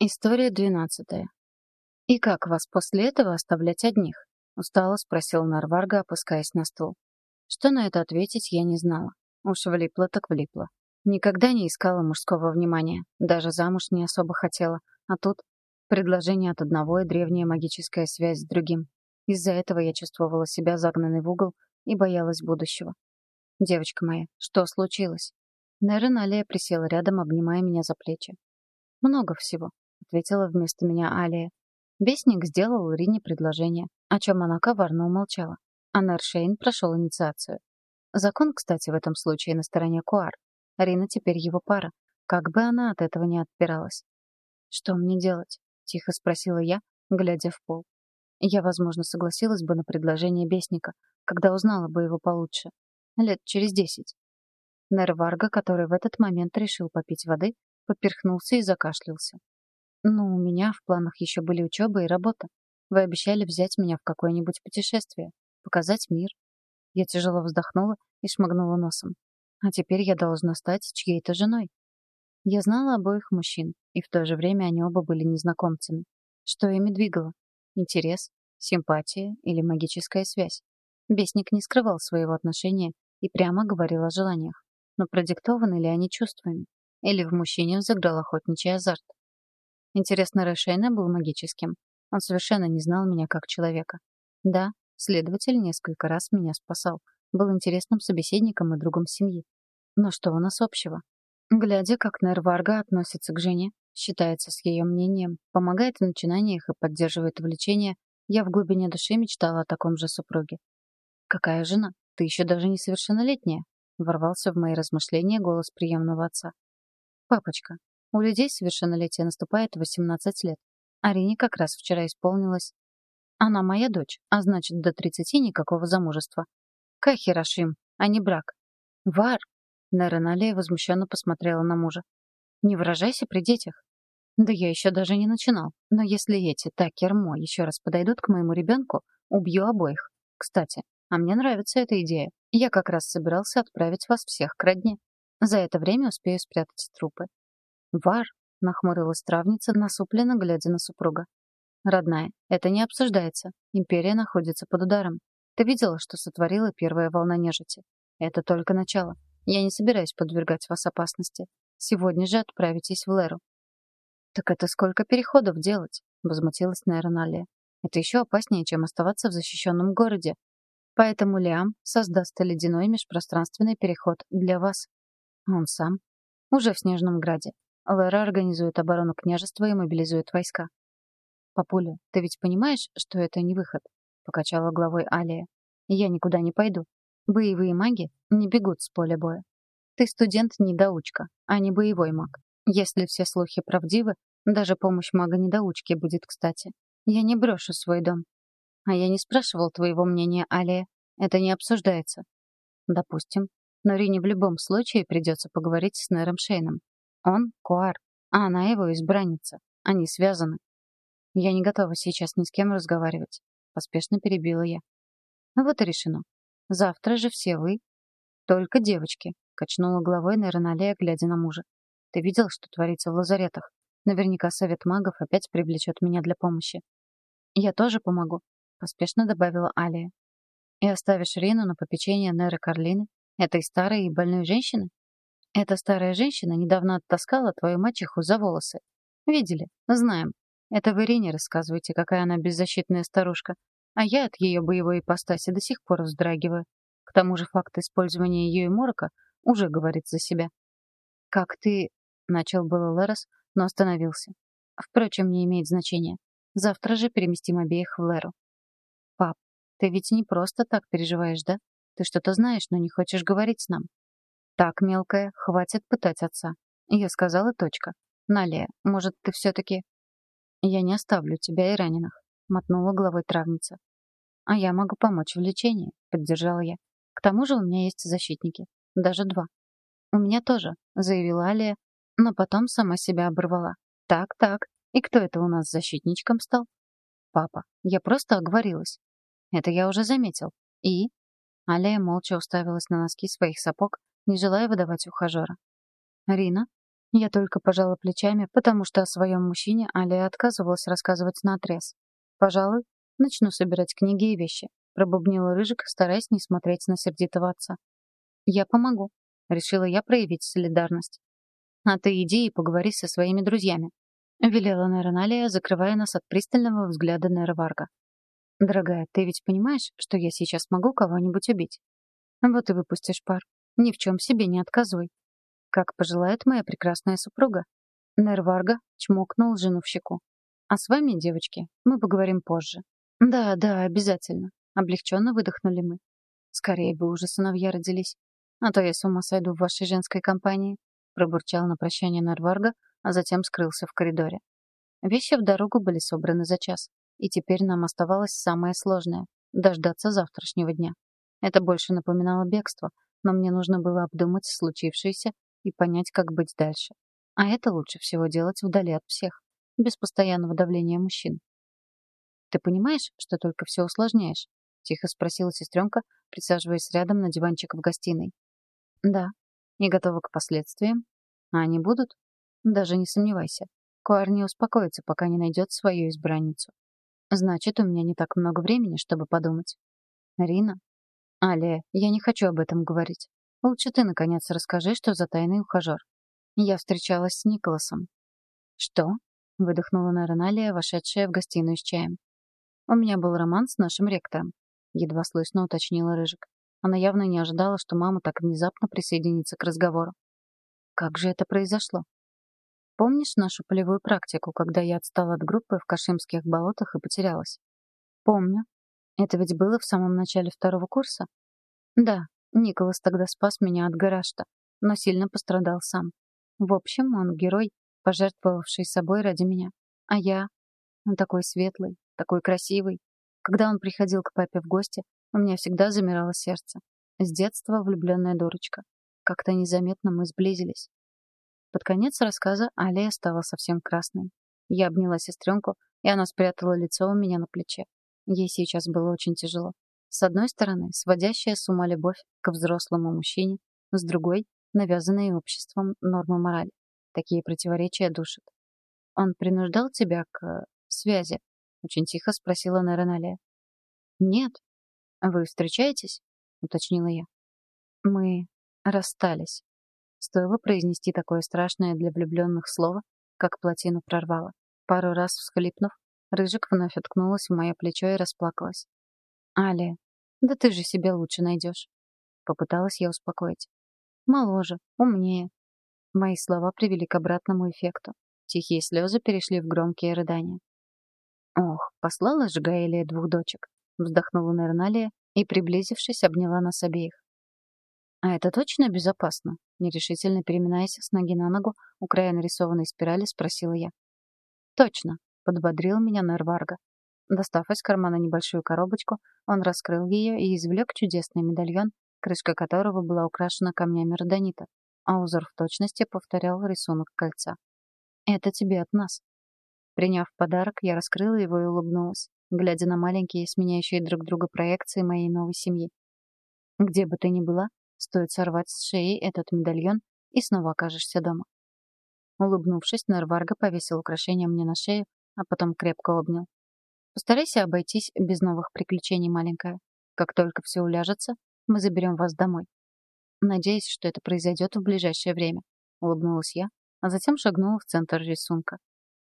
История двенадцатая. «И как вас после этого оставлять одних?» — устало спросил Нарварга, опускаясь на стул. Что на это ответить, я не знала. Уж влипла так влипла. Никогда не искала мужского внимания, даже замуж не особо хотела. А тут предложение от одного и древняя магическая связь с другим. Из-за этого я чувствовала себя загнанной в угол и боялась будущего. «Девочка моя, что случилось?» Нерен Алия присела рядом, обнимая меня за плечи. «Много всего ответила вместо меня Алия. Бесник сделал Рине предложение, о чем она коварно умолчала. А Нершейн прошел инициацию. Закон, кстати, в этом случае на стороне Куар. Рина теперь его пара. Как бы она от этого не отпиралась. «Что мне делать?» — тихо спросила я, глядя в пол. Я, возможно, согласилась бы на предложение Бесника, когда узнала бы его получше. Лет через десять. Нерварга, который в этот момент решил попить воды, поперхнулся и закашлялся. Ну, у меня в планах еще были учеба и работа. Вы обещали взять меня в какое-нибудь путешествие, показать мир. Я тяжело вздохнула и шмыгнула носом. А теперь я должна стать чьей-то женой. Я знала обоих мужчин, и в то же время они оба были незнакомцами. Что ими двигало? Интерес, симпатия или магическая связь? Бесник не скрывал своего отношения и прямо говорил о желаниях. Но продиктованы ли они чувствами? Или в мужчине взыграл охотничий азарт? Интересно, Рэшейна был магическим. Он совершенно не знал меня как человека. Да, следователь несколько раз меня спасал. Был интересным собеседником и другом семьи. Но что у нас общего? Глядя, как Нерварга относится к жене, считается с ее мнением, помогает в начинаниях и поддерживает увлечения, я в глубине души мечтала о таком же супруге. «Какая жена? Ты еще даже несовершеннолетняя», — ворвался в мои размышления голос приемного отца. «Папочка, у людей совершеннолетие наступает в 18 лет. Арине как раз вчера исполнилось. Она моя дочь, а значит, до 30 никакого замужества. Кахирашим, а не брак. Вар! Нереналия возмущенно посмотрела на мужа. Не выражайся при детях. Да я еще даже не начинал. Но если эти, так Кермо, еще раз подойдут к моему ребенку, убью обоих. Кстати, а мне нравится эта идея. Я как раз собирался отправить вас всех к родне. За это время успею спрятать трупы. «Вар», — нахмурилась травница, насупленно глядя на супруга. «Родная, это не обсуждается. Империя находится под ударом. Ты видела, что сотворила первая волна нежити? Это только начало. Я не собираюсь подвергать вас опасности. Сегодня же отправитесь в Леру». «Так это сколько переходов делать?» — возмутилась Нейроналия. «Это еще опаснее, чем оставаться в защищенном городе. Поэтому Лиам создаст ледяной межпространственный переход для вас. Он сам. Уже в Снежном Граде. Лера организует оборону княжества и мобилизует войска. «Папуля, ты ведь понимаешь, что это не выход?» — покачала головой Алия. «Я никуда не пойду. Боевые маги не бегут с поля боя. Ты студент-недоучка, а не боевой маг. Если все слухи правдивы, даже помощь мага-недоучки будет кстати. Я не брошу свой дом. А я не спрашивал твоего мнения, Алия. Это не обсуждается. Допустим. Но Рине в любом случае придется поговорить с Нером Шейном. Он — Куар, а она его избранница. Они связаны. Я не готова сейчас ни с кем разговаривать. Поспешно перебила я. Вот и решено. Завтра же все вы... Только девочки, качнула головой Нейроналея, глядя на мужа. Ты видел, что творится в лазаретах? Наверняка совет магов опять привлечет меня для помощи. Я тоже помогу, поспешно добавила Алия. И оставишь Рину на попечение Неры Карлины, этой старой и больной женщины? Эта старая женщина недавно оттаскала твою мачеху за волосы. Видели? Знаем. Это вы Ирине рассказываете, какая она беззащитная старушка. А я от ее боевой ипостаси до сих пор вздрагиваю. К тому же факт использования ее и морока уже говорит за себя. «Как ты...» — начал было Лерос, но остановился. Впрочем, не имеет значения. Завтра же переместим обеих в Леру. «Пап, ты ведь не просто так переживаешь, да? Ты что-то знаешь, но не хочешь говорить нам. «Так, мелкая, хватит пытать отца». Я сказала точка. «Налия, может, ты все-таки...» «Я не оставлю тебя и раненых», — мотнула головой травница. «А я могу помочь в лечении», — поддержала я. «К тому же у меня есть защитники. Даже два». «У меня тоже», — заявила Алия, но потом сама себя оборвала. «Так, так, и кто это у нас защитничком стал?» «Папа, я просто оговорилась». «Это я уже заметил. И?» Алия молча уставилась на носки своих сапог, не желая выдавать ухажера. «Рина?» Я только пожала плечами, потому что о своем мужчине Алия отказывалась рассказывать наотрез. «Пожалуй, начну собирать книги и вещи», — пробубнила Рыжик, стараясь не смотреть на сердитого отца. «Я помогу», — решила я проявить солидарность. «А ты иди и поговори со своими друзьями», — велела Нероналия, закрывая нас от пристального взгляда Нерварга. «Дорогая, ты ведь понимаешь, что я сейчас могу кого-нибудь убить?» «Вот и выпустишь пар. Ни в чем себе не отказывай», как пожелает моя прекрасная супруга. Нерварга чмокнул жену в щеку. А с вами, девочки, мы поговорим позже. Да, да, обязательно. Облегченно выдохнули мы. Скорее бы уже сыновья родились. А то я с ума сойду в вашей женской компании. Пробурчал на прощание Нерварга, а затем скрылся в коридоре. Вещи в дорогу были собраны за час. И теперь нам оставалось самое сложное — дождаться завтрашнего дня. Это больше напоминало бегство, но мне нужно было обдумать случившееся и понять, как быть дальше. А это лучше всего делать вдали от всех, без постоянного давления мужчин. «Ты понимаешь, что только все усложняешь?» — тихо спросила сестренка, присаживаясь рядом на диванчик в гостиной. «Да. Не готова к последствиям? А они будут? Даже не сомневайся. Куар не успокоится, пока не найдет свою избранницу. Значит, у меня не так много времени, чтобы подумать. Рина? Алия, я не хочу об этом говорить. Лучше ты, наконец, расскажи, что за тайный ухажер. Я встречалась с Николасом. Что? Выдохнула Нараналия, вошедшая в гостиную с чаем. У меня был роман с нашим ректором. Едва слышно уточнила Рыжик. Она явно не ожидала, что мама так внезапно присоединится к разговору. Как же это произошло? Помнишь нашу полевую практику, когда я отстала от группы в Кашимских болотах и потерялась? Помню. Это ведь было в самом начале второго курса? Да, Николас тогда спас меня от Гарашта, но сильно пострадал сам. В общем, он герой, пожертвовавший собой ради меня. А я... Он такой светлый, такой красивый. Когда он приходил к папе в гости, у меня всегда замирало сердце. С детства влюбленная дурочка. Как-то незаметно мы сблизились. Под конец рассказа Алия стала совсем красной. Я обняла сестренку, и она спрятала лицо у меня на плече. Ей сейчас было очень тяжело. С одной стороны, сводящая с ума любовь к взрослому мужчине, с другой — навязанные обществом нормы морали. Такие противоречия душат. «Он принуждал тебя к... связи?» — очень тихо спросила Нероналия. «Нет. Вы встречаетесь?» — уточнила я. «Мы расстались». Стоило произнести такое страшное для влюбленных слово, как плотину прорвало. Пару раз всхлипнув, Рыжик вновь уткнулась в мое плечо и расплакалась. «Алия, да ты же себе лучше найдешь». Попыталась я успокоить. «Моложе, умнее». Мои слова привели к обратному эффекту. Тихие слезы перешли в громкие рыдания. «Ох, послала же Гаэлия двух дочек», — вздохнула Нерналия и, приблизившись, обняла нас обеих. «А это точно безопасно?» Нерешительно переминаясь с ноги на ногу, у края нарисованной спирали спросила я. «Точно», — подбодрил меня Нерварга. Достав из кармана небольшую коробочку, он раскрыл ее и извлек чудесный медальон, крышка которого была украшена камнями родонита, а узор в точности повторял рисунок кольца. «Это тебе от нас». Приняв подарок, я раскрыла его и улыбнулась, глядя на маленькие, сменяющие друг друга проекции моей новой семьи. Где бы ты ни была, стоит сорвать с шеи этот медальон, и снова окажешься дома. Улыбнувшись, Нерварга повесил украшение мне на шею, а потом крепко обнял. Постарайся обойтись без новых приключений, маленькая. Как только все уляжется, мы заберем вас домой. Надеюсь, что это произойдет в ближайшее время. Улыбнулась я, а затем шагнула в центр рисунка.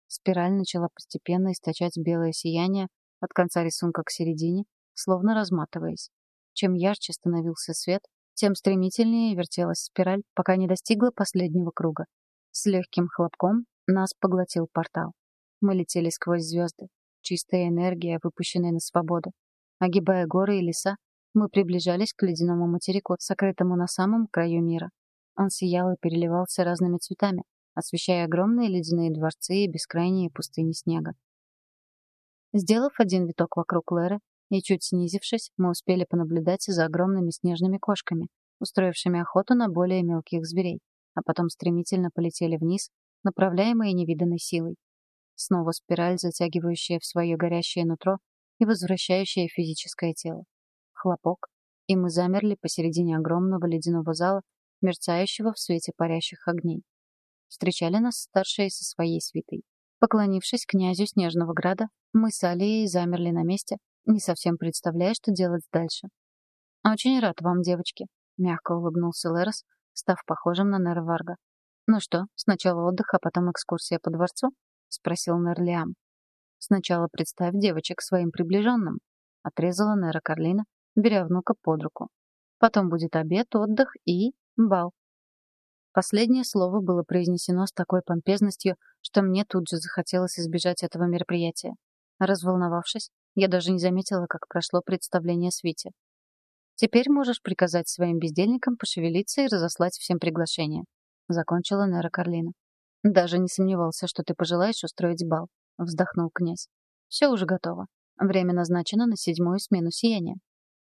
Спираль начала постепенно источать белое сияние от конца рисунка к середине, словно разматываясь. Чем ярче становился свет, тем стремительнее вертелась спираль, пока не достигла последнего круга. С легким хлопком нас поглотил портал. Мы летели сквозь звезды, чистая энергия, выпущенная на свободу. Огибая горы и леса, мы приближались к ледяному материку, сокрытому на самом краю мира. Он сиял и переливался разными цветами, освещая огромные ледяные дворцы и бескрайние пустыни снега. Сделав один виток вокруг Леры и чуть снизившись, мы успели понаблюдать за огромными снежными кошками, устроившими охоту на более мелких зверей, а потом стремительно полетели вниз, направляемые невиданной силой. Снова спираль, затягивающая в свое горящее нутро и возвращающая физическое тело. Хлопок, и мы замерли посередине огромного ледяного зала, мерцающего в свете парящих огней. Встречали нас старшие со своей свитой. Поклонившись князю Снежного Града, мы с Алией замерли на месте, не совсем представляя, что делать дальше. «Очень рад вам, девочки», — мягко улыбнулся Лерос, став похожим на Нера Варга. «Ну что, сначала отдых, а потом экскурсия по дворцу?» — спросил Нерлиам. «Сначала представь девочек своим приближенным», — отрезала Нера Карлина, беря внука под руку. «Потом будет обед, отдых и бал». Последнее слово было произнесено с такой помпезностью, что мне тут же захотелось избежать этого мероприятия. Разволновавшись, я даже не заметила, как прошло представление Свите. «Теперь можешь приказать своим бездельникам пошевелиться и разослать всем приглашения», — закончила Нера Карлина. «Даже не сомневался, что ты пожелаешь устроить бал», — вздохнул князь. «Все уже готово. Время назначено на седьмую смену сияния».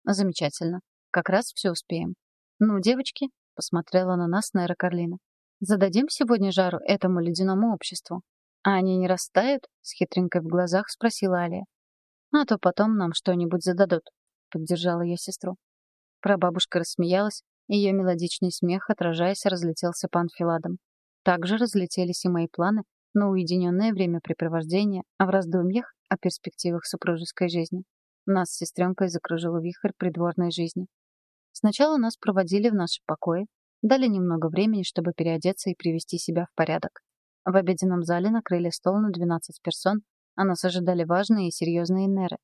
«Замечательно. Как раз все успеем. Ну, девочки», — посмотрела на нас Нера Карлина. «Зададим сегодня жару этому ледяному обществу». «А они не растают?» — с хитринкой в глазах спросила Алия. «А то потом нам что-нибудь зададут», — поддержала я сестру. Прабабушка рассмеялась, ее мелодичный смех, отражаясь, разлетелся по анфиладам. Также разлетелись и мои планы на уединенное времяпрепровождение, а в раздумьях о перспективах супружеской жизни. Нас с сестренкой закружил вихрь придворной жизни. Сначала нас проводили в наши покои, дали немного времени, чтобы переодеться и привести себя в порядок. В обеденном зале накрыли стол на 12 персон, а нас ожидали важные и серьезные неры.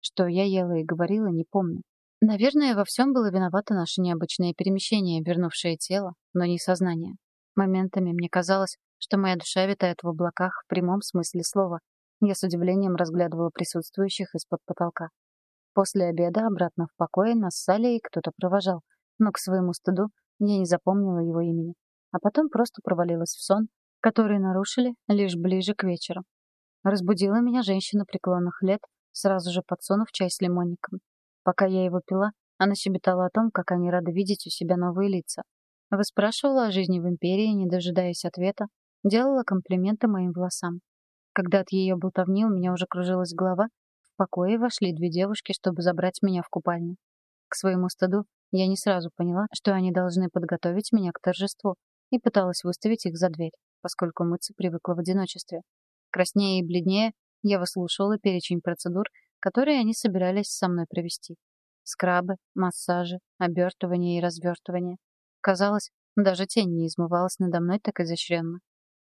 Что я ела и говорила, не помню. Наверное, во всем было виновато наше необычное перемещение, вернувшее тело, но не сознание. Моментами мне казалось, что моя душа витает в облаках в прямом смысле слова. Я с удивлением разглядывала присутствующих из-под потолка. После обеда обратно в покое нас с Алией кто-то провожал, но к своему стыду я не запомнила его имени. А потом просто провалилась в сон, которые нарушили лишь ближе к вечеру. Разбудила меня женщина преклонных лет, сразу же подсунув чай с лимонником. Пока я его пила, она щебетала о том, как они рады видеть у себя новые лица. Выспрашивала о жизни в империи, не дожидаясь ответа, делала комплименты моим волосам. Когда от ее болтовни у меня уже кружилась голова, в покое вошли две девушки, чтобы забрать меня в купальню. К своему стыду я не сразу поняла, что они должны подготовить меня к торжеству, и пыталась выставить их за дверь поскольку мыться привыкла в одиночестве. Краснее и бледнее я выслушивала перечень процедур, которые они собирались со мной провести. Скрабы, массажи, обертывание и развертывание. Казалось, даже тень не измывалась надо мной так изощренно.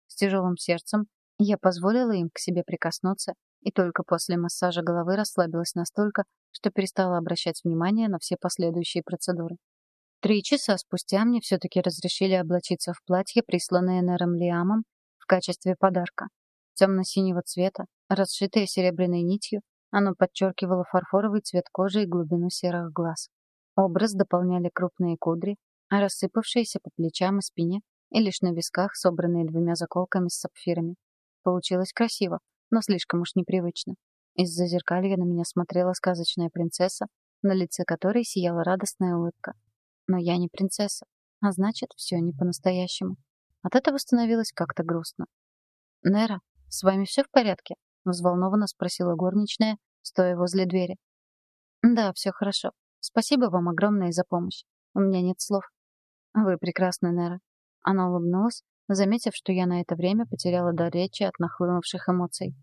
С тяжелым сердцем я позволила им к себе прикоснуться и только после массажа головы расслабилась настолько, что перестала обращать внимание на все последующие процедуры. Три часа спустя мне все-таки разрешили облачиться в платье, присланное Нером Лиамом в качестве подарка. Темно-синего цвета, расшитое серебряной нитью, оно подчеркивало фарфоровый цвет кожи и глубину серых глаз. Образ дополняли крупные кудри, а рассыпавшиеся по плечам и спине, и лишь на висках, собранные двумя заколками с сапфирами. Получилось красиво, но слишком уж непривычно. Из-за зеркалья на меня смотрела сказочная принцесса, на лице которой сияла радостная улыбка. Но я не принцесса, а значит, все не по-настоящему. От этого становилось как-то грустно. «Нера, с вами все в порядке?» — взволнованно спросила горничная, стоя возле двери. «Да, все хорошо. Спасибо вам огромное за помощь. У меня нет слов». «Вы прекрасны, Нера». Она улыбнулась, заметив, что я на это время потеряла дар речи от нахлынувших эмоций.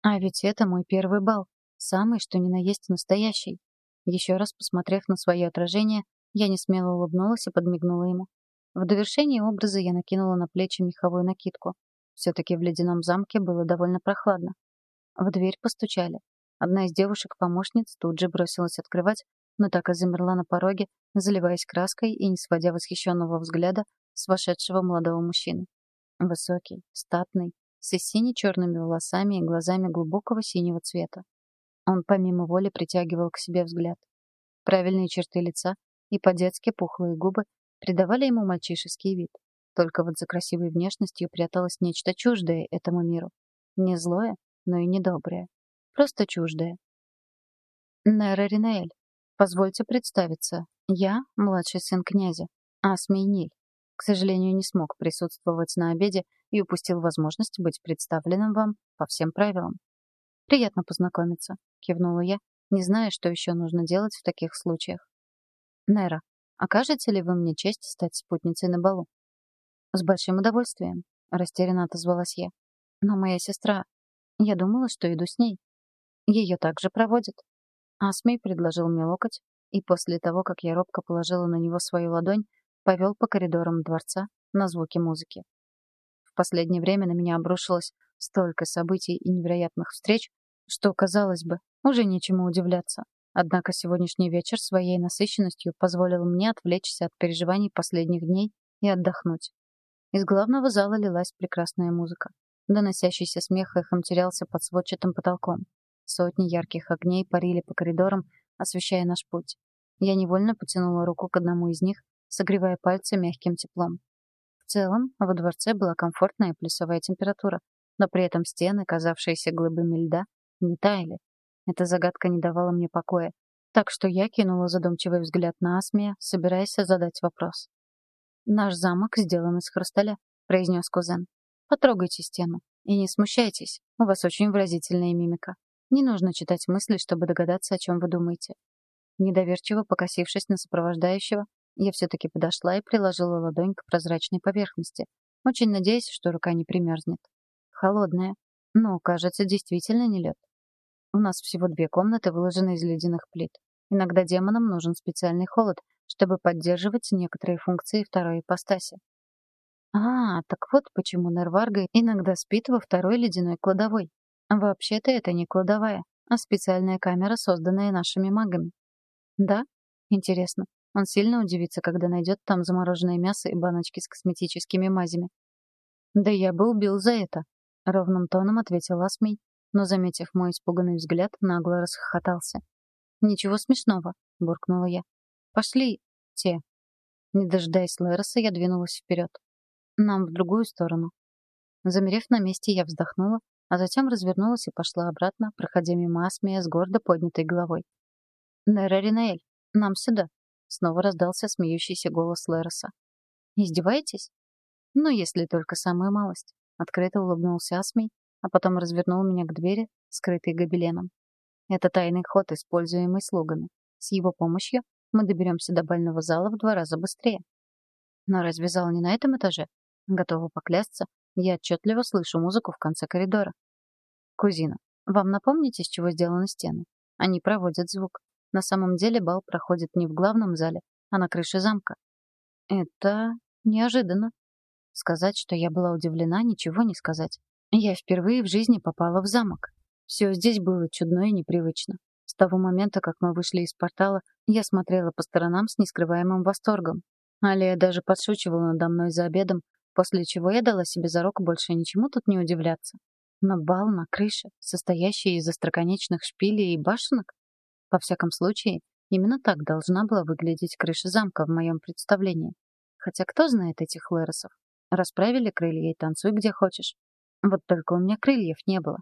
«А ведь это мой первый бал. Самый, что ни на есть настоящий». Еще раз посмотрев на свое отражение, я не смело улыбнулась и подмигнула ему. В довершении образа я накинула на плечи меховую накидку. Все-таки в ледяном замке было довольно прохладно. В дверь постучали. Одна из девушек-помощниц тут же бросилась открывать, но так и замерла на пороге, заливаясь краской и не сводя восхищенного взгляда с вошедшего молодого мужчины. Высокий, статный, с сине-черными волосами и глазами глубокого синего цвета. Он помимо воли притягивал к себе взгляд. Правильные черты лица, и по-детски пухлые губы придавали ему мальчишеский вид. Только вот за красивой внешностью пряталось нечто чуждое этому миру. Не злое, но и не доброе. Просто чуждое. Нера Ринеэль, позвольте представиться. Я — младший сын князя, Асмей Ниль. К сожалению, не смог присутствовать на обеде и упустил возможность быть представленным вам по всем правилам. «Приятно познакомиться», — кивнула я, не зная, что еще нужно делать в таких случаях. Нера, окажете ли вы мне честь стать спутницей на балу? С большим удовольствием. — растерянно отозвалась я. «Но моя сестра... Я думала, что иду с ней. Ее также проводят». Асмей предложил мне локоть, и после того, как я робко положила на него свою ладонь, повел по коридорам дворца на звуки музыки. В последнее время на меня обрушилось столько событий и невероятных встреч, что, казалось бы, уже нечему удивляться. Однако сегодняшний вечер своей насыщенностью позволил мне отвлечься от переживаний последних дней и отдохнуть. Из главного зала лилась прекрасная музыка. Доносящийся смех эхом терялся под сводчатым потолком. Сотни ярких огней парили по коридорам, освещая наш путь. Я невольно потянула руку к одному из них, согревая пальцы мягким теплом. В целом, во дворце была комфортная плюсовая температура, но при этом стены, казавшиеся глыбами льда, не таяли. Эта загадка не давала мне покоя, так что я кинула задумчивый взгляд на Асмия, собираясь задать вопрос. «Наш замок сделан из хрусталя», — произнес кузен. «Потрогайте стену. И не смущайтесь, у вас очень выразительная мимика. Не нужно читать мысли, чтобы догадаться, о чем вы думаете». Недоверчиво покосившись на сопровождающего, я все-таки подошла и приложила ладонь к прозрачной поверхности, очень надеясь, что рука не примерзнет. Холодная, но, кажется, действительно не лед. У нас всего две комнаты, выложенные из ледяных плит. Иногда демонам нужен специальный холод, чтобы поддерживать некоторые функции второй ипостаси. А, так вот почему Нерварга иногда спит во второй ледяной кладовой. Вообще-то это не кладовая, а специальная камера, созданная нашими магами. Да? Интересно. Он сильно удивится, когда найдет там замороженное мясо и баночки с косметическими мазями. Да я бы убил за это, ровным тоном ответил Асмей, но, заметив мой испуганный взгляд, нагло расхохотался. «Ничего смешного», — буркнула я. «Пошли те». Не дожидаясь Лероса, я двинулась вперед. Нам в другую сторону. Замерев на месте, я вздохнула, а затем развернулась и пошла обратно, проходя мимо Асмия с гордо поднятой головой. «Нера Ринаэль, нам сюда!» Снова раздался смеющийся голос Лероса. «Издеваетесь?» «Ну, если только самую малость», — открыто улыбнулся Асмий, а потом развернул меня к двери, скрытой гобеленом. Это тайный ход, используемый слугами. С его помощью мы доберемся до бального зала в два раза быстрее. Но разве зал не на этом этаже? Готова поклясться, я отчетливо слышу музыку в конце коридора. Кузина, вам напомните, с чего сделаны стены? Они проводят звук. На самом деле бал проходит не в главном зале, а на крыше замка. Это неожиданно. Сказать, что я была удивлена, ничего не сказать. Я впервые в жизни попала в замок. Все здесь было чудно и непривычно. С того момента, как мы вышли из портала, я смотрела по сторонам с нескрываемым восторгом. Алия даже подшучивала надо мной за обедом, после чего я дала себе зарок больше ничему тут не удивляться. Но бал на крыше, состоящий из остроконечных шпилей и башенок? Во всяком случае, именно так должна была выглядеть крыша замка в моем представлении. Хотя кто знает этих леросов? Расправили крылья и танцуй где хочешь. Вот только у меня крыльев не было.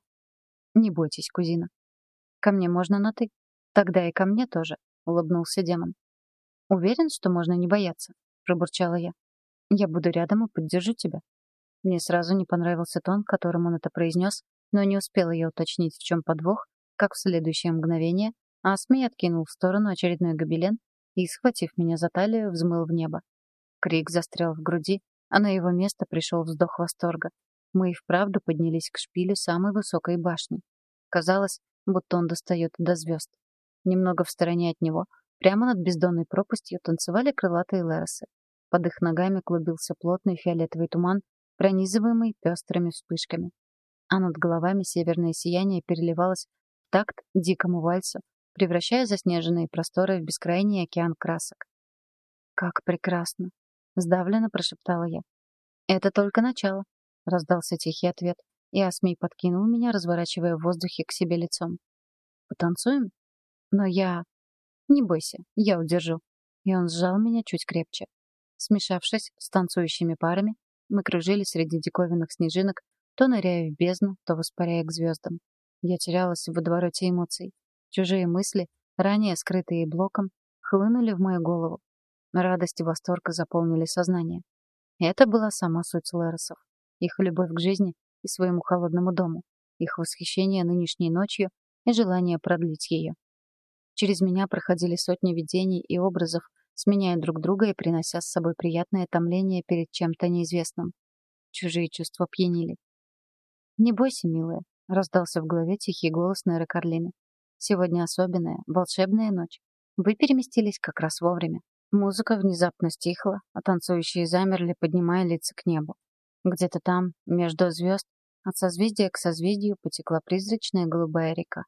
Не бойтесь, кузина. Ко мне можно на «ты». Тогда и ко мне тоже, улыбнулся демон. Уверен, что можно не бояться, пробурчала я. Я буду рядом и поддержу тебя. Мне сразу не понравился тон, которым он это произнес, но не успела я уточнить, в чем подвох, как в следующее мгновение Асмей откинул в сторону очередной гобелен и, схватив меня за талию, взмыл в небо. Крик застрял в груди, а на его место пришел вздох восторга. Мы и вправду поднялись к шпилю самой высокой башни. Казалось, будто он достает до звезд. Немного в стороне от него, прямо над бездонной пропастью, танцевали крылатые леросы. Под их ногами клубился плотный фиолетовый туман, пронизываемый пестрыми вспышками. А над головами северное сияние переливалось в такт дикому вальсу, превращая заснеженные просторы в бескрайний океан красок. «Как прекрасно!» — сдавленно прошептала я. «Это только начало», — раздался тихий ответ, и Асмей подкинул меня, разворачивая в воздухе к себе лицом. «Потанцуем?» «Но я...» «Не бойся, я удержу». И он сжал меня чуть крепче. Смешавшись с танцующими парами, мы кружили среди диковинных снежинок, то ныряя в бездну, то воспаряя к звездам. Я терялась в водовороте эмоций. Чужие мысли, ранее скрытые блоком, хлынули в мою голову. Радость и восторг заполнили сознание. Это была сама суть Леросов их любовь к жизни и своему холодному дому, их восхищение нынешней ночью и желание продлить ее. Через меня проходили сотни видений и образов, сменяя друг друга и принося с собой приятное томление перед чем-то неизвестным. чужие чувства пьянили. «Не бойся, милая», — раздался в голове тихий голос Неры Карлины. «Сегодня особенная, волшебная ночь. Вы переместились как раз вовремя. Музыка внезапно стихла, а танцующие замерли, поднимая лица к небу. Где-то там, между звезд, от созвездия к созвездию потекла призрачная голубая река.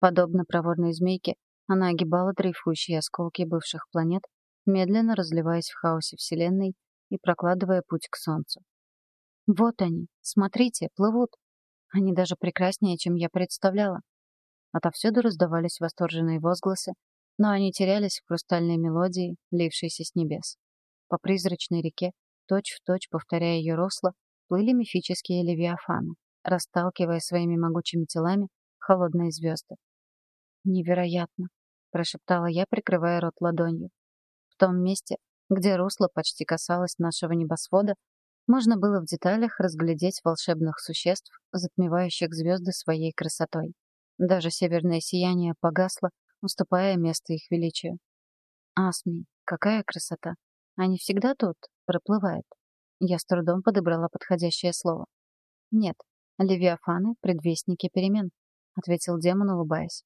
Подобно проворной змейке, она огибала дрейфующие осколки бывших планет, медленно разливаясь в хаосе Вселенной и прокладывая путь к Солнцу. Вот они, смотрите, плывут. Они даже прекраснее, чем я представляла. Отовсюду раздавались восторженные возгласы, но они терялись в хрустальной мелодии, лившейся с небес. По призрачной реке, точь-в-точь точь повторяя ее русло, плыли мифические левиафаны, расталкивая своими могучими телами холодные звезды. «Невероятно!» — прошептала я, прикрывая рот ладонью. В том месте, где русло почти касалось нашего небосвода, можно было в деталях разглядеть волшебных существ, затмевающих звезды своей красотой. Даже северное сияние погасло, уступая место их величию. Асми, какая красота! Они всегда тут, проплывают. Я с трудом подобрала подходящее слово. «Нет, левиафаны — предвестники перемен», — ответил демон, улыбаясь.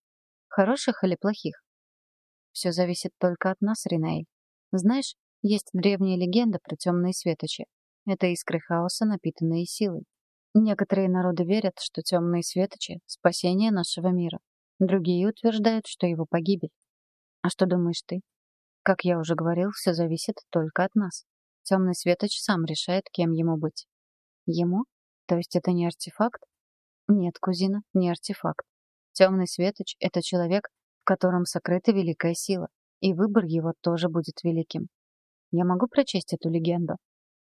«Хороших или плохих?» «Все зависит только от нас, Ринейль. Знаешь, есть древняя легенда про темные светочи. Это искры хаоса, напитанные силой. Некоторые народы верят, что темные светочи — спасение нашего мира. Другие утверждают, что его погибель. А что думаешь ты? Как я уже говорил, все зависит только от нас. Темный светоч сам решает, кем ему быть. Ему? То есть это не артефакт? Нет, кузина, не артефакт. Темный светоч — это человек, в котором сокрыта великая сила, и выбор его тоже будет великим. Я могу прочесть эту легенду?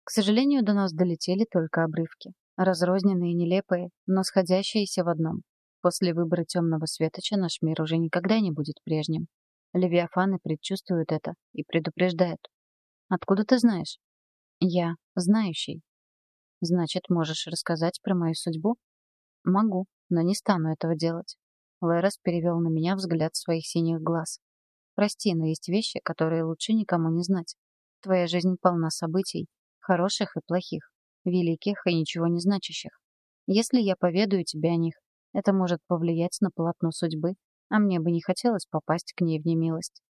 К сожалению, до нас долетели только обрывки. Разрозненные и нелепые, но сходящиеся в одном. После выбора темного светоча наш мир уже никогда не будет прежним. Левиафаны предчувствуют это и предупреждают. Откуда ты знаешь? Я знающий. Значит, можешь рассказать про мою судьбу? Могу, но не стану этого делать. Лерос перевел на меня взгляд своих синих глаз. Прости, но есть вещи, которые лучше никому не знать. Твоя жизнь полна событий, хороших и плохих, великих и ничего не значащих. Если я поведаю тебе о них, это может повлиять на полотно судьбы, а мне бы не хотелось попасть к ней в немилость.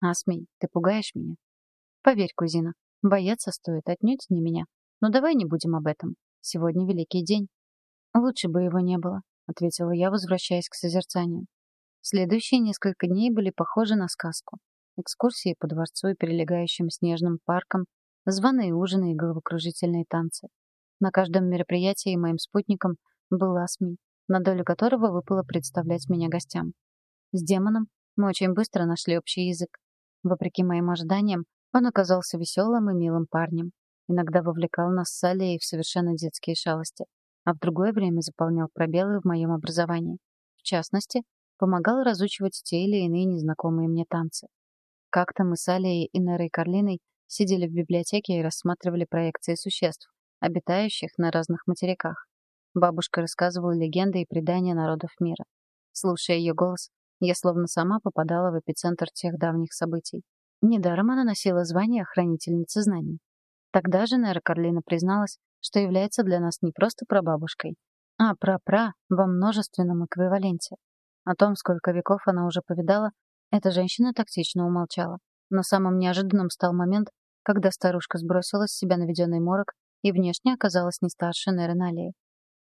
Асмей, ты пугаешь меня. Поверь, кузина, бояться стоит отнюдь не меня. Но давай не будем об этом. Сегодня великий день. Лучше бы его не было, ответила я, возвращаясь к созерцанию. Следующие несколько дней были похожи на сказку. Экскурсии по дворцу и прилегающим снежным паркам, званые ужины и головокружительные танцы. На каждом мероприятии моим спутником был Асмий, на долю которого выпало представлять меня гостям. С демоном мы очень быстро нашли общий язык. Вопреки моим ожиданиям, он оказался веселым и милым парнем. Иногда вовлекал нас с Алией в совершенно детские шалости, а в другое время заполнял пробелы в моем образовании. В частности, помогал разучивать те или иные незнакомые мне танцы. Как-то мы с Алией и Нерой Карлиной сидели в библиотеке и рассматривали проекции существ, обитающих на разных материках. Бабушка рассказывала легенды и предания народов мира. Слушая ее голос, я словно сама попадала в эпицентр тех давних событий. Недаром она носила звание хранительницы знаний. Тогда же Нера Карлина призналась, что является для нас не просто прабабушкой, а пра-пра во множественном эквиваленте. О том, сколько веков она уже повидала, эта женщина тактично умолчала. Но самым неожиданным стал момент, когда старушка сбросила с себя наведенный морок и внешне оказалась не старше Неры Налии.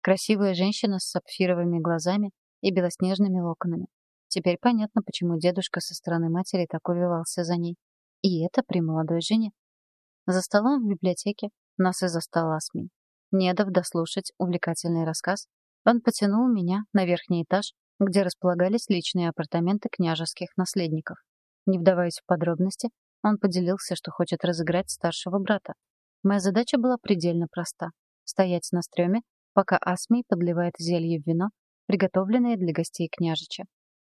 Красивая женщина с сапфировыми глазами и белоснежными локонами. Теперь понятно, почему дедушка со стороны матери так увивался за ней. И это при молодой жене. За столом в библиотеке нас и застал Асмин. Не дав дослушать увлекательный рассказ, он потянул меня на верхний этаж, где располагались личные апартаменты княжеских наследников. Не вдаваясь в подробности, он поделился, что хочет разыграть старшего брата. Моя задача была предельно проста — стоять на стреме, пока Асмий подливает зелье в вино, приготовленное для гостей княжича.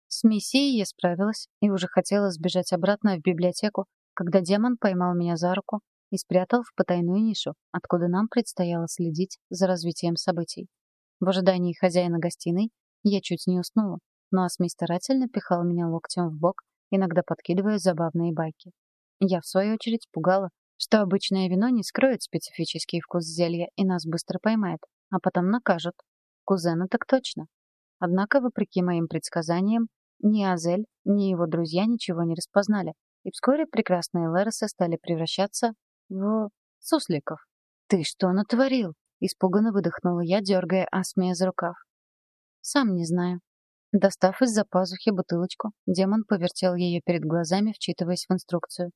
С миссией я справилась и уже хотела сбежать обратно в библиотеку, когда демон поймал меня за руку и спрятал в потайную нишу, откуда нам предстояло следить за развитием событий. В ожидании хозяина гостиной я чуть не уснула, но Асмей старательно пихал меня локтем в бок, иногда подкидывая забавные байки. Я, в свою очередь, пугала, что обычное вино не скроет специфический вкус зелья и нас быстро поймает, а потом накажут. Кузена так точно. Однако, вопреки моим предсказаниям, ни Азель, ни его друзья ничего не распознали, и вскоре прекрасные Леросы стали превращаться в сусликов. «Ты что натворил?» — испуганно выдохнула я, дергая Асмия за рукав. «Сам не знаю». Достав из-за пазухи бутылочку, демон повертел ее перед глазами, вчитываясь в инструкцию.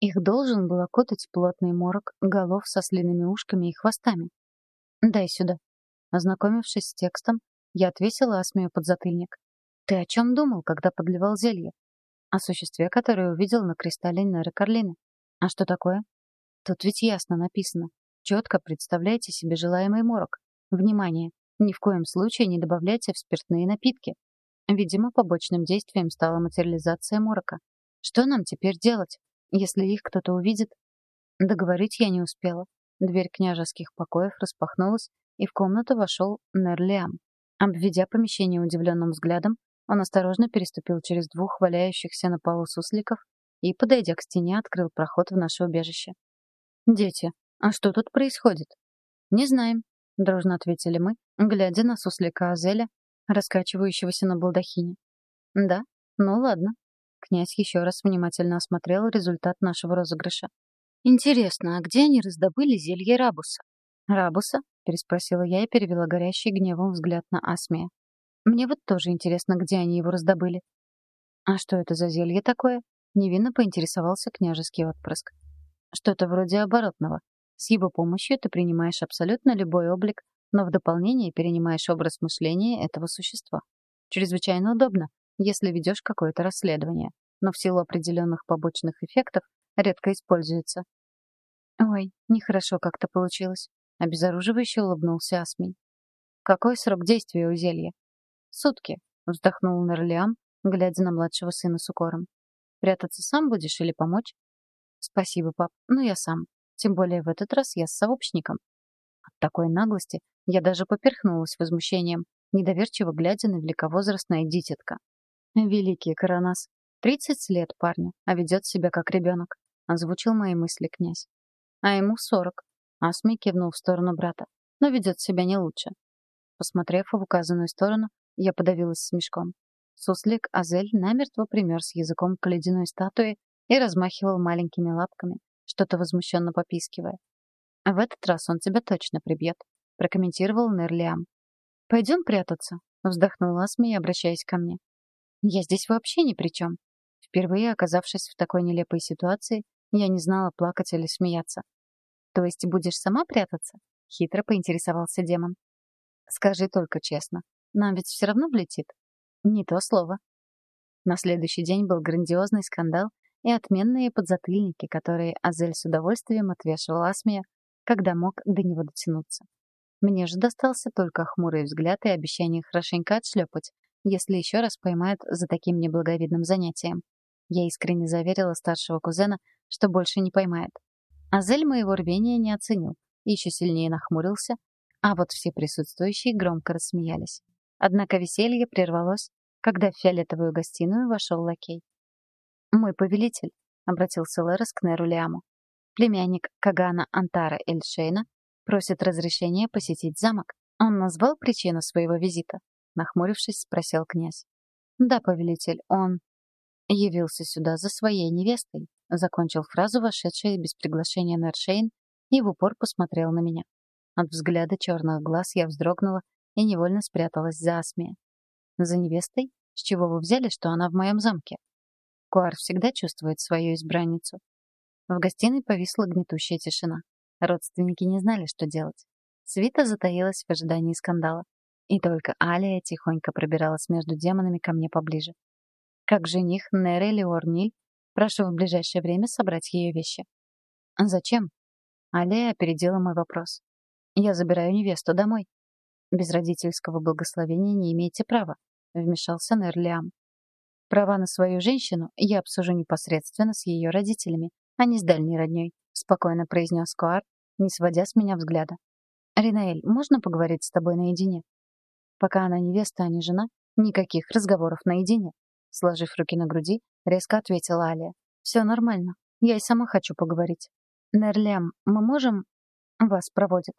Их должен был окутать плотный морок голов со слиными ушками и хвостами. «Дай сюда». Ознакомившись с текстом, я отвесила Асмию подзатыльник. «Ты о чем думал, когда подливал зелье?» «О существе, которое увидел на кристалле Неры Карлины». «А что такое?» «Тут ведь ясно написано. Четко представляйте себе желаемый морок. Внимание! Ни в коем случае не добавляйте в спиртные напитки. Видимо, побочным действием стала материализация морока. Что нам теперь делать, если их кто-то увидит? Договорить я не успела. Дверь княжеских покоев распахнулась, и в комнату вошел Нерлиам. Обведя помещение удивленным взглядом, он осторожно переступил через двух валяющихся на полу сусликов и, подойдя к стене, открыл проход в наше убежище. «Дети, а что тут происходит?» «Не знаем», — дружно ответили мы, глядя на суслика Азеля, раскачивающегося на балдахине. «Да? Ну ладно». Князь еще раз внимательно осмотрел результат нашего розыгрыша. «Интересно, а где они раздобыли зелье Рабуса?» «Рабуса?» — переспросила я и перевела горящий гневом взгляд на Асмия. «Мне вот тоже интересно, где они его раздобыли». «А что это за зелье такое?» — невинно поинтересовался княжеский отпрыск. «Что-то вроде оборотного. С его помощью ты принимаешь абсолютно любой облик, но в дополнение перенимаешь образ мышления этого существа. Чрезвычайно удобно, если ведешь какое-то расследование, но в силу определенных побочных эффектов редко используется. «Ой, нехорошо как-то получилось», — обезоруживающе улыбнулся Асмий. «Какой срок действия у зелья?» «Сутки», — вздохнул Нерлиам, глядя на младшего сына с укором. «Прятаться сам будешь или помочь?» «Спасибо, пап, но я сам. Тем более в этот раз я с сообщником». Такой наглости я даже поперхнулась возмущением, недоверчиво глядя на великовозрастное дитятка. «Великий Коронас. Тридцать лет парню, а ведет себя как ребенок», — озвучил мои мысли князь. «А ему сорок. Асми кивнул в сторону брата. Но ведет себя не лучше. Посмотрев в указанную сторону, я подавилась смешком. Суслик Азель намертво пример с языком к ледяной статуе и размахивал маленькими лапками, что-то возмущенно попискивая. «В этот раз он тебя точно прибьет», — прокомментировал Нерлиам. «Пойдем прятаться», — вздохнула Асми, обращаясь ко мне. «Я здесь вообще ни при чем». Впервые оказавшись в такой нелепой ситуации, я не знала, плакать или смеяться. «То есть будешь сама прятаться?» — хитро поинтересовался демон. «Скажи только честно, нам ведь все равно влетит?» «Не то слово». На следующий день был грандиозный скандал и отменные подзатыльники, которые Азель с удовольствием отвешивал Асмия, когда мог до него дотянуться. Мне же достался только хмурый взгляд и обещание хорошенько отшлепать, если еще раз поймают за таким неблаговидным занятием. Я искренне заверила старшего кузена, что больше не поймает. Азель моего рвения не оценил, еще сильнее нахмурился, а вот все присутствующие громко рассмеялись. Однако веселье прервалось, когда в фиолетовую гостиную вошел лакей. «Мой повелитель», — обратился Лерос к Неру Лиаму. «Племянник Кагана Антара Эльшейна просит разрешения посетить замок. Он назвал причину своего визита?» Нахмурившись, спросил князь. «Да, повелитель, он...» «Явился сюда за своей невестой», Закончил фразу, вошедший без приглашения Нершейн, и в упор посмотрел на меня. От взгляда черных глаз я вздрогнула и невольно спряталась за Асмия. «За невестой? С чего вы взяли, что она в моем замке?» Куар всегда чувствует свою избранницу. В гостиной повисла гнетущая тишина. Родственники не знали, что делать. Свита затаилась в ожидании скандала. И только Алия тихонько пробиралась между демонами ко мне поближе. Как жених Нерели Орниль Прошу в ближайшее время собрать ее вещи». «Зачем?» Алия опередила мой вопрос. «Я забираю невесту домой». «Без родительского благословения не имеете права», — вмешался Нерлиам. «Права на свою женщину я обсужу непосредственно с ее родителями, а не с дальней родней», — спокойно произнес Куар, не сводя с меня взгляда. «Ринаэль, можно поговорить с тобой наедине?» «Пока она невеста, а не жена, никаких разговоров наедине», Сложив руки на груди, резко ответила Алия. «Все нормально. Я и сама хочу поговорить». «Нерлям, мы можем...» «Вас проводят».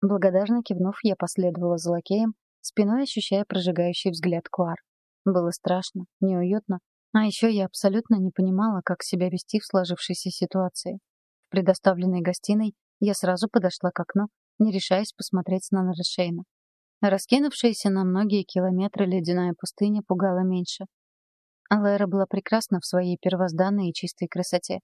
Благодарно кивнув, я последовала за лакеем, спиной ощущая прожигающий взгляд Куар. Было страшно, неуютно, а еще я абсолютно не понимала, как себя вести в сложившейся ситуации. В предоставленной гостиной я сразу подошла к окну, не решаясь посмотреть на Нарышейна. Раскинувшаяся на многие километры ледяная пустыня пугала меньше. Алэра была прекрасна в своей первозданной и чистой красоте.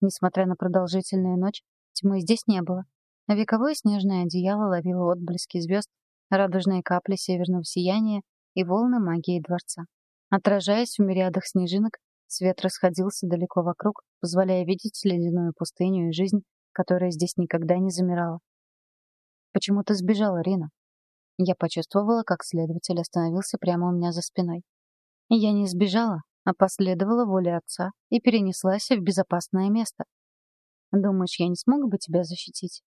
Несмотря на продолжительную ночь, тьмы здесь не было. Вековое снежное одеяло ловило отблески звезд, радужные капли северного сияния и волны магии дворца. Отражаясь в мириадах снежинок, свет расходился далеко вокруг, позволяя видеть ледяную пустыню и жизнь, которая здесь никогда не замирала. «Почему ты сбежала, Рина?» Я почувствовала, как следователь остановился прямо у меня за спиной. Я не сбежала, а последовала воле отца и перенеслась в безопасное место. Думаешь, я не смог бы тебя защитить?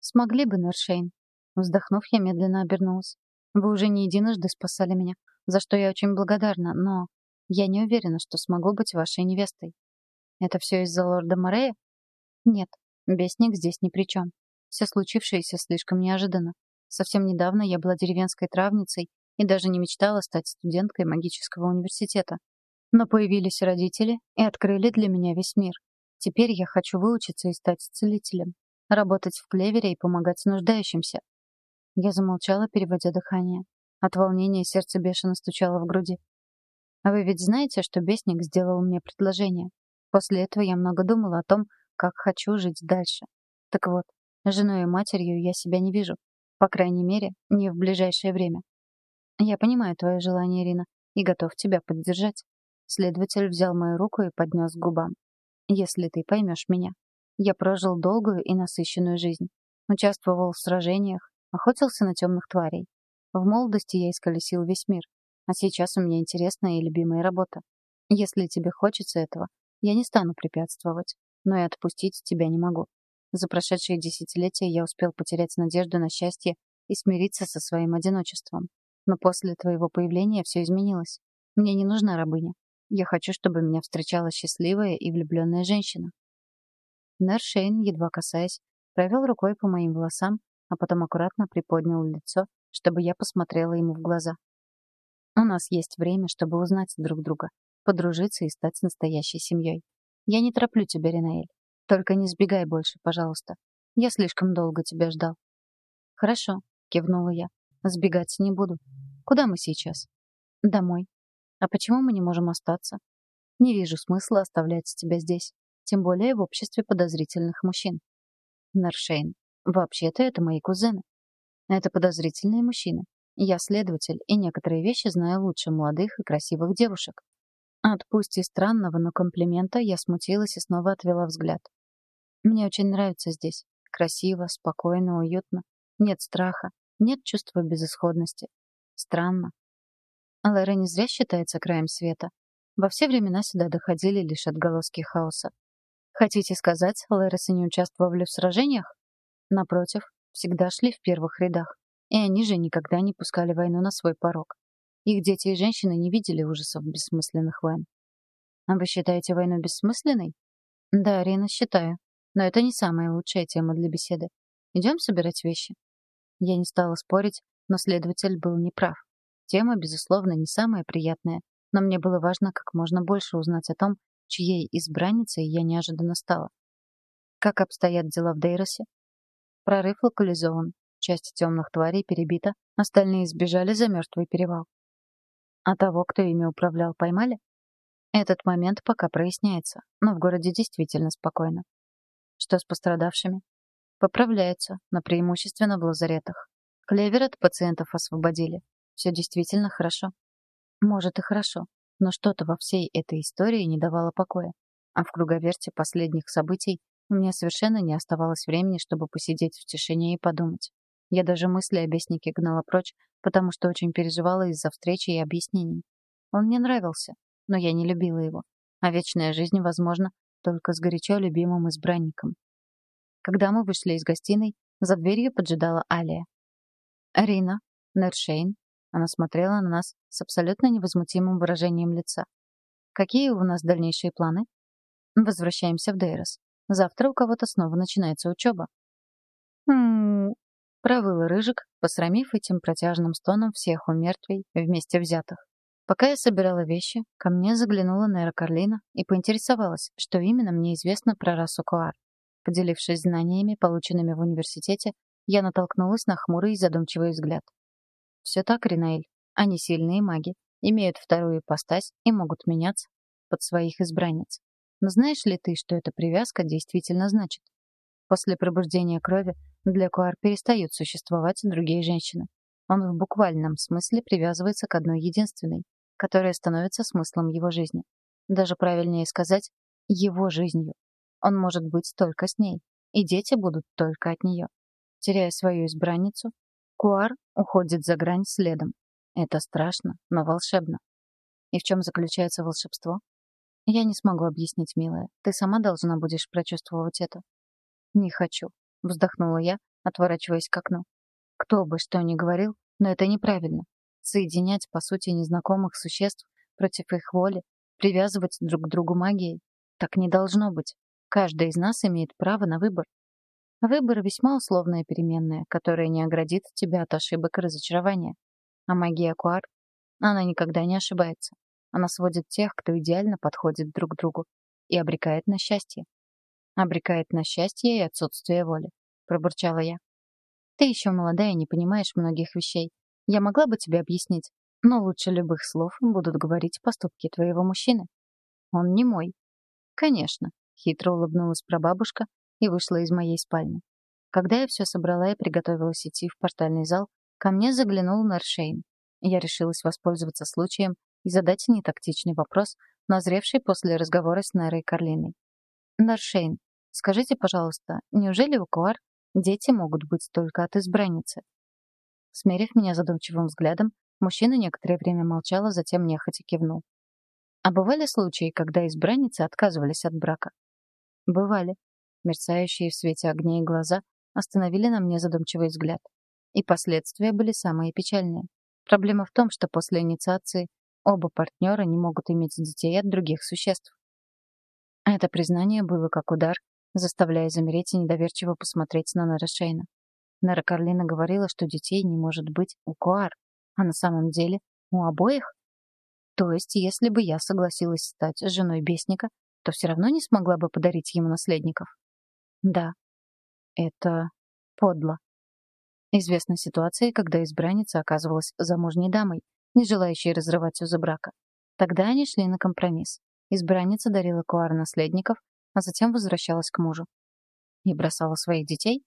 Смогли бы, Нершейн. Вздохнув, я медленно обернулась. Вы уже не единожды спасали меня, за что я очень благодарна, но я не уверена, что смогу быть вашей невестой. Это все из-за лорда Морея? Нет, бесник здесь ни при чем. Все случившееся слишком неожиданно. Совсем недавно я была деревенской травницей и даже не мечтала стать студенткой магического университета. Но появились родители и открыли для меня весь мир. Теперь я хочу выучиться и стать целителем, работать в клевере и помогать нуждающимся. Я замолчала, переводя дыхание. От волнения сердце бешено стучало в груди. А вы ведь знаете, что Бесник сделал мне предложение? После этого я много думала о том, как хочу жить дальше. Так вот, женой и матерью я себя не вижу. По крайней мере, не в ближайшее время. Я понимаю твое желание, Ирина, и готов тебя поддержать. Следователь взял мою руку и поднес к губам. «Если ты поймешь меня. Я прожил долгую и насыщенную жизнь. Участвовал в сражениях, охотился на темных тварей. В молодости я исколесил весь мир. А сейчас у меня интересная и любимая работа. Если тебе хочется этого, я не стану препятствовать. Но и отпустить тебя не могу. За прошедшие десятилетия я успел потерять надежду на счастье и смириться со своим одиночеством. Но после твоего появления все изменилось. Мне не нужна рабыня. Я хочу, чтобы меня встречала счастливая и влюбленная женщина. Нершейн, едва касаясь, провел рукой по моим волосам, а потом аккуратно приподнял лицо, чтобы я посмотрела ему в глаза. У нас есть время, чтобы узнать друг друга, подружиться и стать настоящей семьей. Я не тороплю тебя, Ринаэль. Только не сбегай больше, пожалуйста. Я слишком долго тебя ждал. Хорошо, кивнула я. Сбегать не буду. Куда мы сейчас? Домой. А почему мы не можем остаться? Не вижу смысла оставлять тебя здесь, тем более в обществе подозрительных мужчин. Наршейн, вообще-то это мои кузены. Это подозрительные мужчины. Я следователь, и некоторые вещи знаю лучше молодых и красивых девушек. От пусть и странного, но комплимента я смутилась и снова отвела взгляд. Мне очень нравится здесь. Красиво, спокойно, уютно. Нет страха, нет чувства безысходности. Странно, Алэра не зря считается краем света. Во все времена сюда доходили лишь отголоски хаоса. Хотите сказать, Лэресы не участвовали в сражениях? Напротив, всегда шли в первых рядах. И они же никогда не пускали войну на свой порог. Их дети и женщины не видели ужасов бессмысленных войн. А вы считаете войну бессмысленной? Да, Арина, считаю. Но это не самая лучшая тема для беседы. Идем собирать вещи. Я не стала спорить, но следователь был неправ. Тема, безусловно, не самая приятная, но мне было важно как можно больше узнать о том, чьей избранницей я неожиданно стала. Как обстоят дела в Дейросе? Прорыв локализован. Часть темных тварей перебита, остальные сбежали за мертвый перевал. А того, кто ими управлял, поймали? Этот момент пока проясняется, но в городе действительно спокойно. Что с пострадавшими? Поправляются, но преимущественно в лазаретах. Клевер от пациентов освободили. Все действительно хорошо. Может и хорошо, но что-то во всей этой истории не давало покоя. А в круговерте последних событий у меня совершенно не оставалось времени, чтобы посидеть в тишине и подумать. Я даже мысли о беснике гнала прочь, потому что очень переживала из-за встречи и объяснений. Он мне нравился, но я не любила его. А вечная жизнь, возможно, только с горячо любимым избранником. Когда мы вышли из гостиной, за дверью поджидала Алия. Рина, Нершейн она смотрела на нас с абсолютно невозмутимым выражением лица. «Какие у нас дальнейшие планы?» «Возвращаемся в Дейрос. Завтра у кого-то снова начинается учеба. «Хм...» — провыл Рыжик, посрамив этим протяжным стоном всех умертвей вместе взятых. Пока я собирала вещи, ко мне заглянула Нера Карлина и поинтересовалась, что именно мне известно про расу Куар. Поделившись знаниями, полученными в университете, я натолкнулась на хмурый и задумчивый взгляд. «Все так, Ринаэль. Они сильные маги, имеют вторую ипостась и могут меняться под своих избранниц. Но знаешь ли ты, что эта привязка действительно значит? После пробуждения крови для Куар перестают существовать другие женщины. Он в буквальном смысле привязывается к одной единственной, которая становится смыслом его жизни. Даже правильнее сказать, его жизнью. Он может быть только с ней, и дети будут только от нее. Теряя свою избранницу, Куар уходит за грань следом. Это страшно, но волшебно. И в чем заключается волшебство? Я не смогу объяснить, милая. Ты сама должна будешь прочувствовать это. Не хочу, вздохнула я, отворачиваясь к окну. Кто бы что ни говорил, но это неправильно. Соединять, по сути, незнакомых существ против их воли, привязывать друг к другу магией. Так не должно быть. Каждый из нас имеет право на выбор. Выбор — весьма условная переменная, которая не оградит тебя от ошибок и разочарования. А магия Куар, она никогда не ошибается. Она сводит тех, кто идеально подходит друг другу, и обрекает на счастье. Обрекает на счастье и отсутствие воли, пробурчала я. Ты еще молодая и не понимаешь многих вещей. Я могла бы тебе объяснить, но лучше любых слов будут говорить поступки твоего мужчины. Он не мой. Конечно, хитро улыбнулась прабабушка и вышла из моей спальни. Когда я все собрала и приготовилась идти в портальный зал, ко мне заглянул Наршейн. Я решилась воспользоваться случаем и задать нетактичный вопрос, назревший после разговора с Нерой Карлиной. «Наршейн, скажите, пожалуйста, неужели у Куар Дети могут быть только от избранницы. Смерив меня задумчивым взглядом, мужчина некоторое время молчал, а затем нехотя кивнул. А бывали случаи, когда избранницы отказывались от брака? Бывали. Мерцающие в свете огней глаза остановили на мне задумчивый взгляд. И последствия были самые печальные. Проблема в том, что после инициации оба партнера не могут иметь детей от других существ. Это признание было как удар, заставляя замереть и недоверчиво посмотреть на Нера Шейна. Нера Карлина говорила, что детей не может быть у Куар, а на самом деле у обоих. То есть, если бы я согласилась стать женой Бесника, то все равно не смогла бы подарить ему наследников. Да, это подло. Известна ситуация, когда избранница оказывалась замужней дамой, не желающей разрывать узы брака. Тогда они шли на компромисс. Избранница дарила Куар наследников, а затем возвращалась к мужу. И бросала своих детей?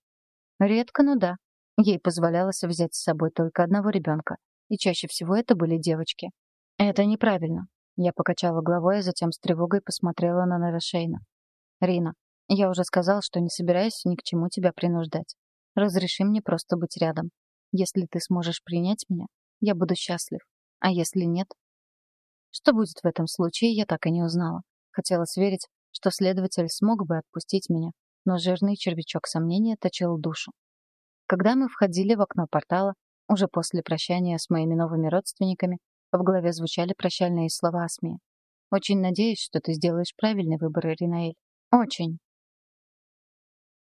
Редко, но да. Ей позволялось взять с собой только одного ребенка, и чаще всего это были девочки. Это неправильно. Я покачала головой, а затем с тревогой посмотрела на Нарашейна. «Рина, я уже сказал, что не собираюсь ни к чему тебя принуждать. Разреши мне просто быть рядом. Если ты сможешь принять меня, я буду счастлив. А если нет? Что будет в этом случае, я так и не узнала. Хотелось верить, что следователь смог бы отпустить меня, но жирный червячок сомнения точил душу. Когда мы входили в окно портала, уже после прощания с моими новыми родственниками, в голове звучали прощальные слова Асмии. «Очень надеюсь, что ты сделаешь правильный выбор, Иринаэль. Очень».